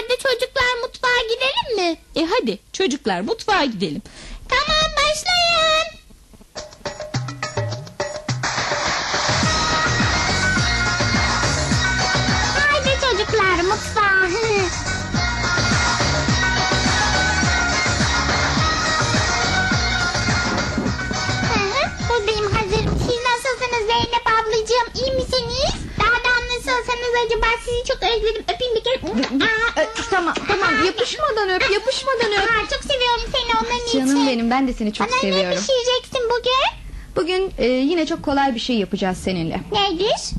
Hadi çocuklar mutfağa gidelim mi? E hadi çocuklar mutfağa gidelim. Tamam başlayın. Öp yapışmadan öp. Aa, çok seviyorum seni onun için. Canım benim ben de seni çok Bana ne seviyorum. pişireceksin bugün? Bugün e, yine çok kolay bir şey yapacağız seninle. Nedir?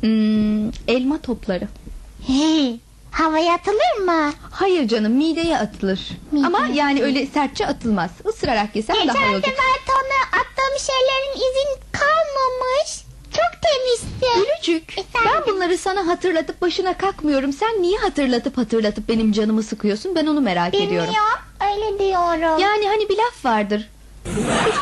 Hmm, elma topları. He, havaya atılır mı? Hayır canım mideye atılır. Mideye Ama yani öyle sertçe atılmaz. Isırarak yesen daha Geçen iyi olacak. sefer tonu attığım şeylerin izin kalmamış. Çok temizdi. Gülücük ben bunları sana hatırlatıp başına kalkmıyorum. Sen niye hatırlatıp hatırlatıp benim canımı sıkıyorsun? Ben onu merak ediyorum. Bilmiyorum. Öyle diyorum. Yani hani bir laf vardır.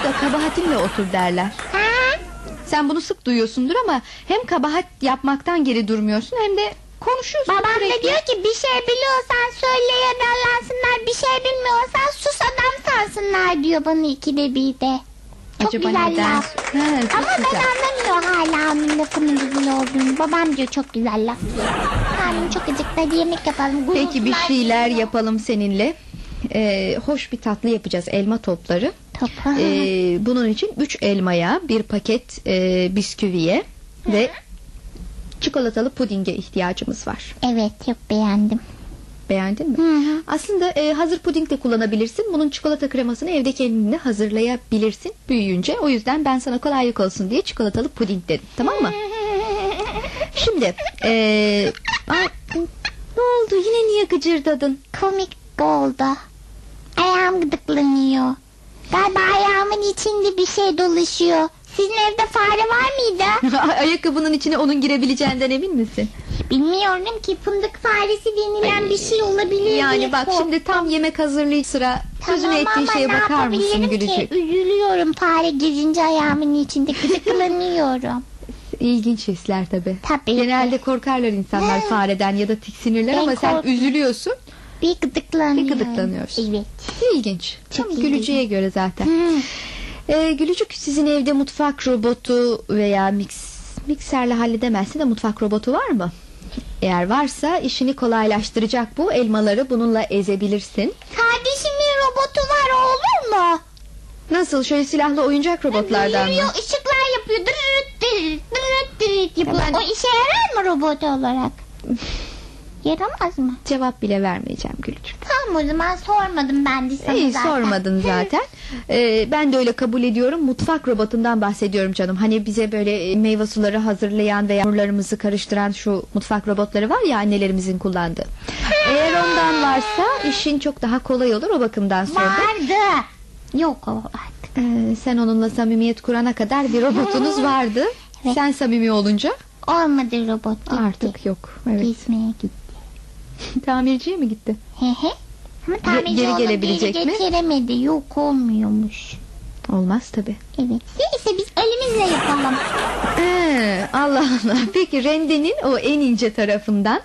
De kabahatinle otur derler. Ha? Sen bunu sık duyuyorsundur ama hem kabahat yapmaktan geri durmuyorsun hem de konuşuyorsun Babam da sürekli. diyor ki bir şey biliyorsan söyle yararlansınlar. Bir şey bilmiyorsan sus adam sansınlar diyor bana ikide bir de. Çok Acaba güzel neden? laf. Ha, çok Ama ben güzel. anlamıyor hala onun lafının güzel olduğunu. Babam diyor çok güzel laf diyor. Karnım çok acıktı hadi yemek yapalım. Peki bir Gurultular şeyler geliyor. yapalım seninle. Ee, hoş bir tatlı yapacağız elma topları. Topa. Ee, bunun için 3 elmaya, bir paket e, bisküviye ve çikolatalı pudinge ihtiyacımız var. Evet çok beğendim. Beğendin mi? Hı hı. Aslında e, hazır puding de kullanabilirsin. Bunun çikolata kremasını evde kendin de hazırlayabilirsin büyüyünce. O yüzden ben sana kolaylık olsun diye çikolatalı puding dedim. Tamam mı? Şimdi e, ay, ne oldu? Yine niye gıcırdadın? Komik oldu. Ayağım gıdıklanıyor. Galiba ayağımın içinde bir şey dolaşıyor. Sizin evde fare var mıydı? Ayakkabının içine onun girebileceğinden emin misin? Bilmiyorum ki fındık faresi denilen bir şey olabilir diye Yani bak korktum. şimdi tam yemek hazırlayıp sıra sözünü ettiğin ama şeye ne bakar mısın yapabilirim Gülücük? Ki? Üzülüyorum fare girince ayağımın içinde gıdıklanıyorum. İlginç hisler tabi. Tabii. Genelde korkarlar insanlar Ha. fareden ya da tiksinirler Ben ama sen üzülüyorsun. Bir gıdıklanıyorum. Bir gıdıklanıyorsun. Evet. İlginç. Çok Tam ilginç. gülücüye göre zaten. Hı. Ee, gülücük sizin evde mutfak robotu veya mix, mikserle halledemezsin de mutfak robotu var mı? Eğer varsa işini kolaylaştıracak bu. Elmaları bununla ezebilirsin. Kardeşimin robotu var olur mu? Nasıl? Şöyle silahlı oyuncak robotlardan mı? Yürüyor ışıklar yapıyor. Dırırıt dırırıt dırırıt dırırıt yapıyor. Hemen- O işe yarar mı robot olarak? Yaramaz mı? Cevap bile vermeyeceğim Gülücük. Tamam o zaman sormadım ben de sana İyi zaten. sormadın zaten. Ee, ben de öyle kabul ediyorum. Mutfak robotundan bahsediyorum canım. Hani bize böyle meyve suları hazırlayan ve hamurlarımızı karıştıran şu mutfak robotları var ya annelerimizin kullandığı. Eğer ondan varsa işin çok daha kolay olur o bakımdan sordum. Vardı. Yok o artık. Ee, sen onunla samimiyet kurana kadar bir robotunuz vardı. Evet. Sen samimi olunca Olmadı robot gitti. artık yok. Evet. Gitmeye gitti. Tamirciye mi gitti? He he. Ama tamirci geri gelebilecek geri mi? getiremedi. Yok olmuyormuş. Olmaz tabi. Evet. Neyse biz elimizle yapalım. Ee, Allah Allah. Peki rendenin o en ince tarafından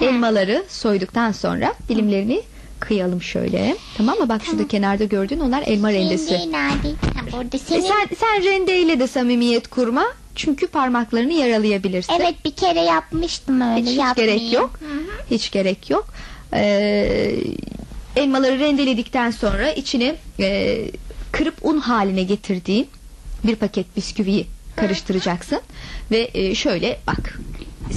elmaları soyduktan sonra dilimlerini kıyalım şöyle. Tamam mı? Bak şurada kenarda gördüğün onlar elma rendesi. Şimdi nerede? Ha, burada E senin... sen, sen rendeyle de samimiyet kurma. Çünkü parmaklarını yaralayabilirsin. Evet bir kere yapmıştım öyle. Hiç, hiç yapmayayım. gerek yok. Hı hı. Hiç gerek yok. Ee, elmaları rendeledikten sonra içine e, kırıp un haline getirdiğin bir paket bisküviyi karıştıracaksın ve e, şöyle bak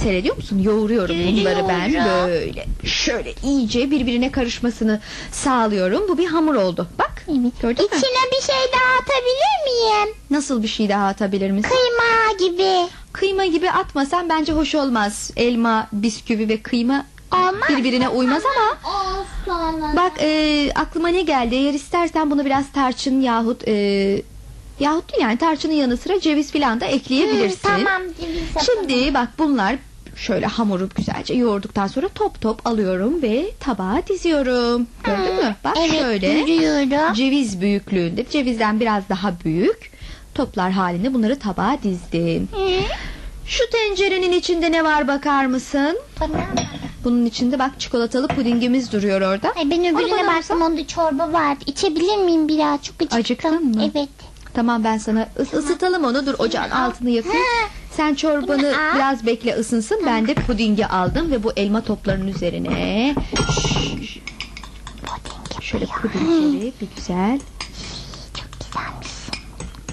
seyrediyor musun? Yoğuruyorum bunları ben böyle şöyle iyice birbirine karışmasını sağlıyorum. Bu bir hamur oldu. Bak gördün mü? İçine bir şey daha atabilir miyim? Nasıl bir şey daha atabilir misin? Kıyma gibi. Kıyma gibi atmasan bence hoş olmaz. Elma, bisküvi ve kıyma Olmaz. birbirine uymaz ama. Bak e, aklıma ne geldi? Eğer istersen bunu biraz tarçın yahut e, yahut yani tarçının yanı sıra ceviz filan da ekleyebilirsin. Hı, tamam. ceviz yapalım. Şimdi bak bunlar şöyle hamuru güzelce yoğurduktan sonra top top alıyorum ve tabağa diziyorum. Gördün mü? Bak evet, şöyle görüyorum. ceviz büyüklüğünde cevizden biraz daha büyük toplar halinde bunları tabağa dizdim. Hı. Şu tencerenin içinde ne var bakar mısın? Bana mı? Bunun içinde bak çikolatalı pudingimiz duruyor orada. Ay ben Onu öbürüne bana baktım onda çorba vardı. İçebilir miyim biraz? Çok acıktım. Acıktın mı? Evet. Tamam ben sana ıs- ısıtalım onu. Dur ocağın altını yakayım. Sen çorbanı Bunu al. biraz bekle ısınsın. Ben de pudingi aldım ve bu elma toplarının üzerine Puding şöyle pudingleri bir güzel. Çok güzelmiş.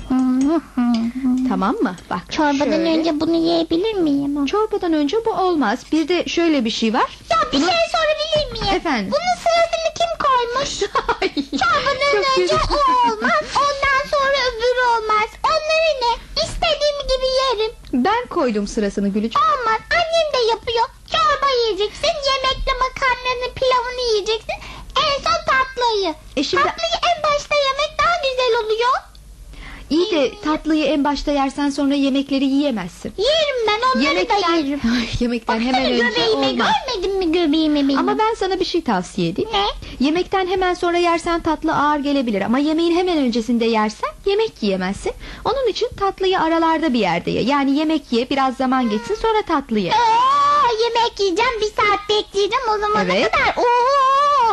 Hı hı hı. Tamam mı? Bak Çorbadan şöyle. önce bunu yiyebilir miyim? Çorbadan önce bu olmaz. Bir de şöyle bir şey var. Ya bir şey sorabilir miyim? Efendim? Bunun sırasını kim koymuş? Çorbadan önce güzel. o olmaz. Ondan sonra öbürü olmaz. Onları ne? İstediğim gibi yerim. Ben koydum sırasını Gülücük. Olmaz. Annem de yapıyor. Çorba yiyeceksin. Yemekle makarnanı, pilavını yiyeceksin. En son tatlıyı. E şimdi- Tatlıyı en başta yemek daha güzel oluyor. İyi de tatlıyı en başta yersen sonra yemekleri yiyemezsin. Yerim ben onları da yerim. yemekten Baksana hemen önce göbeğimi olmaz. görmedin mi göbeğimi benim? Ama ben sana bir şey tavsiye edeyim. Ne? Yemekten hemen sonra yersen tatlı ağır gelebilir ama yemeğin hemen öncesinde yersen yemek yiyemezsin. Onun için tatlıyı aralarda bir yerde ye. Yani yemek ye, biraz zaman geçsin sonra tatlı ye. Aa, yemek yiyeceğim bir saat bekleyeceğim o zamana Evet. kadar. Oo,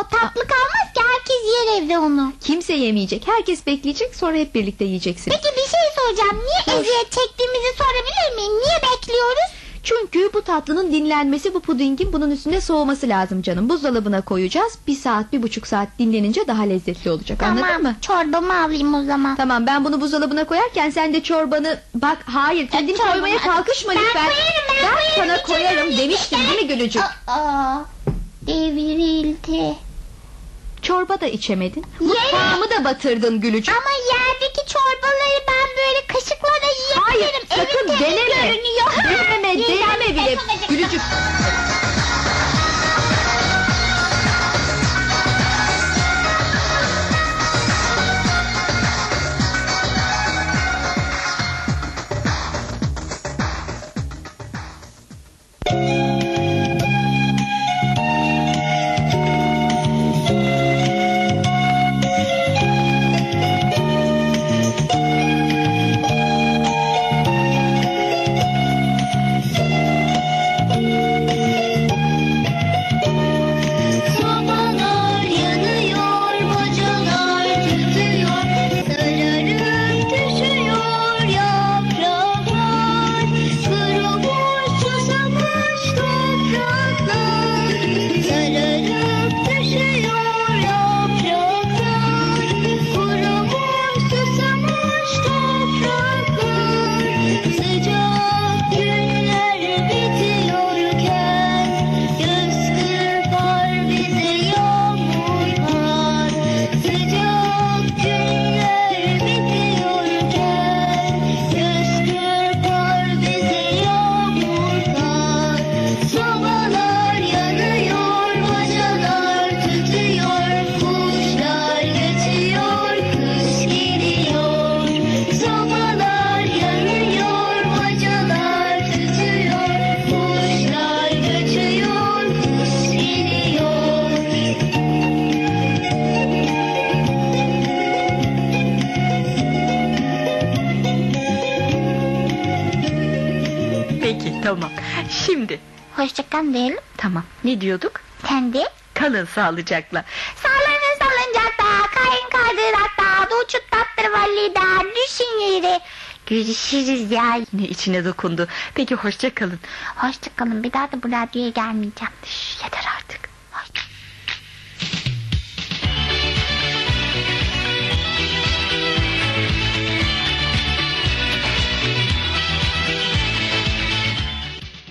tatlı kalmaz ki herkes yer evde onu. Kimse yemeyecek. Herkes bekleyecek sonra hep birlikte yiyeceksiniz. Peki bir şey soracağım. Niye eziyet çektiğimizi sorabilir miyim? Niye bekliyoruz? Çünkü bu tatlının dinlenmesi bu pudingin bunun üstünde soğuması lazım canım. Buzdolabına koyacağız. Bir saat, bir buçuk saat dinlenince daha lezzetli olacak. Anladın mı? Çorbamı alayım o zaman. Tamam ben bunu buzdolabına koyarken sen de çorbanı bak hayır kendini çorbanı- koymaya kalkışma Ben lütfen. koyarım, ben koyarım, sana koyarım demiştim değil mi Gülücük? Aa, devrildi. Çorba da içemedin. Mutfağımı da batırdın Gülücük. Ama yerdeki çorbaları ben böyle kaşıkla da yiyebilirim. Hayır sakın deneme. görünüyor. Deneme deneme bile. Gülücük. Tamam. Şimdi Hoşçakalın diyelim. tamam. Ne diyorduk? Sen de. Kalın sağlıcakla. Sağlanın salıncakta, kayın kaydırakta, uçut tattır valide, düşün yere. Görüşürüz ya. Yine içine dokundu. Peki hoşça kalın. Hoşçakalın. Bir daha da bu radyoya gelmeyeceğim. Şş, yeter